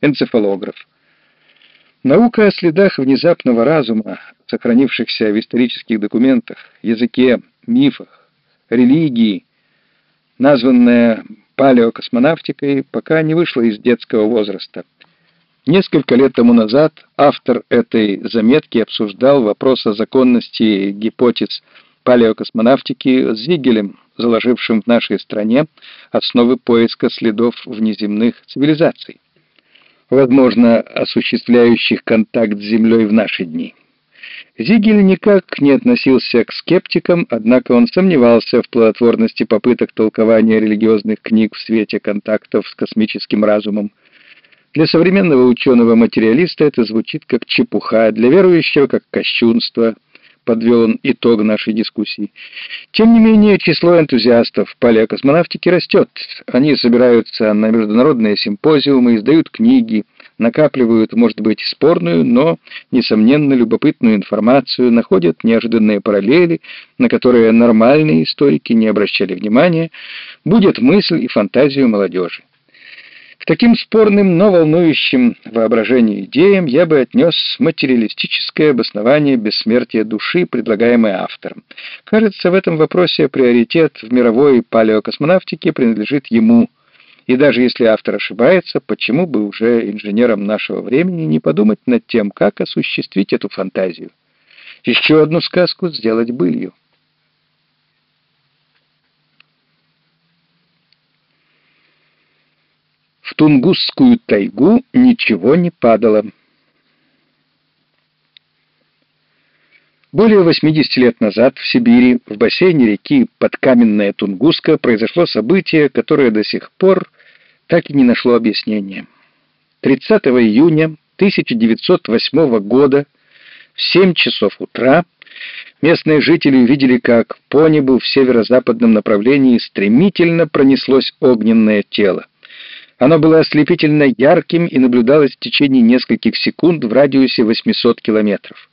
энцефалограф. Наука о следах внезапного разума, сохранившихся в исторических документах, языке, мифах, религии, названная палеокосмонавтикой, пока не вышла из детского возраста. Несколько лет тому назад автор этой заметки обсуждал вопрос о законности гипотез палеокосмонавтики с Зигелем, заложившим в нашей стране основы поиска следов внеземных цивилизаций возможно, осуществляющих контакт с Землей в наши дни. Зигель никак не относился к скептикам, однако он сомневался в плодотворности попыток толкования религиозных книг в свете контактов с космическим разумом. Для современного ученого-материалиста это звучит как чепуха, для верующего как кощунство, подвел он итог нашей дискуссии. Тем не менее, число энтузиастов палеокосмонавтики растет. Они собираются на международные симпозиумы, издают книги, накапливают, может быть, спорную, но, несомненно, любопытную информацию, находят неожиданные параллели, на которые нормальные историки не обращали внимания, будет мысль и фантазию молодежи. Таким спорным, но волнующим воображение идеям я бы отнес материалистическое обоснование бессмертия души, предлагаемое автором. Кажется, в этом вопросе приоритет в мировой палеокосмонавтике принадлежит ему. И даже если автор ошибается, почему бы уже инженерам нашего времени не подумать над тем, как осуществить эту фантазию? Еще одну сказку сделать былью. В Тунгусскую тайгу ничего не падало. Более 80 лет назад в Сибири, в бассейне реки Подкаменная Тунгуска, произошло событие, которое до сих пор так и не нашло объяснения. 30 июня 1908 года в 7 часов утра местные жители увидели, как по небу в северо-западном направлении стремительно пронеслось огненное тело. Оно было ослепительно ярким и наблюдалось в течение нескольких секунд в радиусе 800 километров.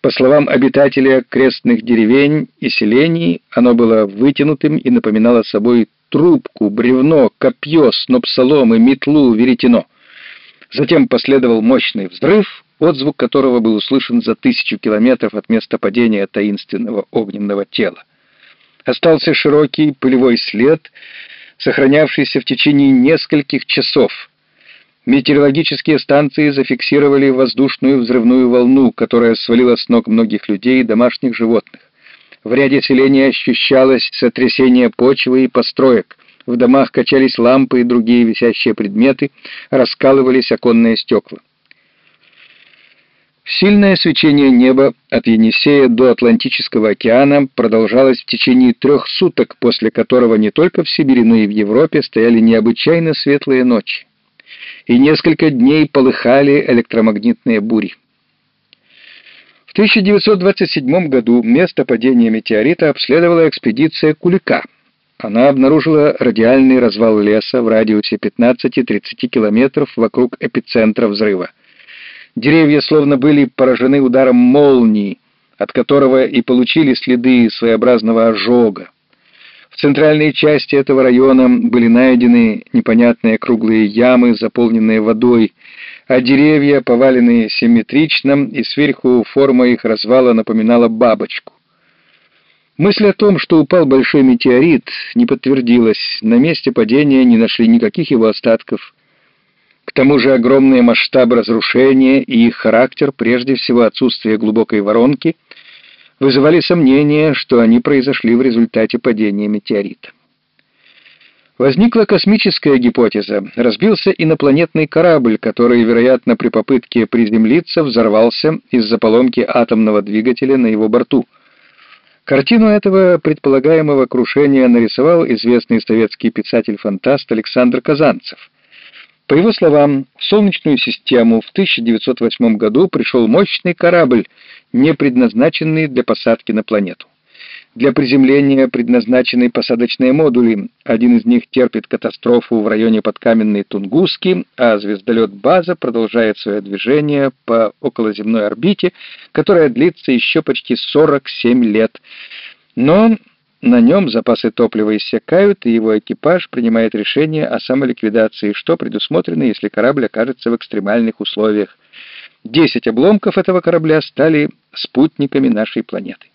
По словам обитателей окрестных деревень и селений, оно было вытянутым и напоминало собой трубку, бревно, копье, сноп соломы, метлу, веретено. Затем последовал мощный взрыв, отзвук которого был услышан за тысячу километров от места падения таинственного огненного тела. Остался широкий пылевой след — сохранявшийся в течение нескольких часов. Метеорологические станции зафиксировали воздушную взрывную волну, которая свалила с ног многих людей и домашних животных. В ряде селения ощущалось сотрясение почвы и построек. В домах качались лампы и другие висящие предметы, раскалывались оконные стекла. Сильное свечение неба от Енисея до Атлантического океана продолжалось в течение трех суток, после которого не только в Сибири, но и в Европе стояли необычайно светлые ночи. И несколько дней полыхали электромагнитные бури. В 1927 году место падения метеорита обследовала экспедиция Кулика. Она обнаружила радиальный развал леса в радиусе 15-30 километров вокруг эпицентра взрыва. Деревья словно были поражены ударом молнии, от которого и получили следы своеобразного ожога. В центральной части этого района были найдены непонятные круглые ямы, заполненные водой, а деревья, поваленные симметрично, и сверху форма их развала напоминала бабочку. Мысль о том, что упал большой метеорит, не подтвердилась. На месте падения не нашли никаких его остатков. К тому же огромные масштабы разрушения и их характер, прежде всего отсутствие глубокой воронки, вызывали сомнения, что они произошли в результате падения метеорита. Возникла космическая гипотеза. Разбился инопланетный корабль, который, вероятно, при попытке приземлиться взорвался из-за поломки атомного двигателя на его борту. Картину этого предполагаемого крушения нарисовал известный советский писатель-фантаст Александр Казанцев – по его словам, в Солнечную систему в 1908 году пришел мощный корабль, не предназначенный для посадки на планету. Для приземления предназначены посадочные модули. Один из них терпит катастрофу в районе подкаменной Тунгуски, а звездолет «База» продолжает свое движение по околоземной орбите, которая длится еще почти 47 лет. Но на нем запасы топлива иссякают, и его экипаж принимает решение о самоликвидации, что предусмотрено, если корабль окажется в экстремальных условиях. Десять обломков этого корабля стали спутниками нашей планеты.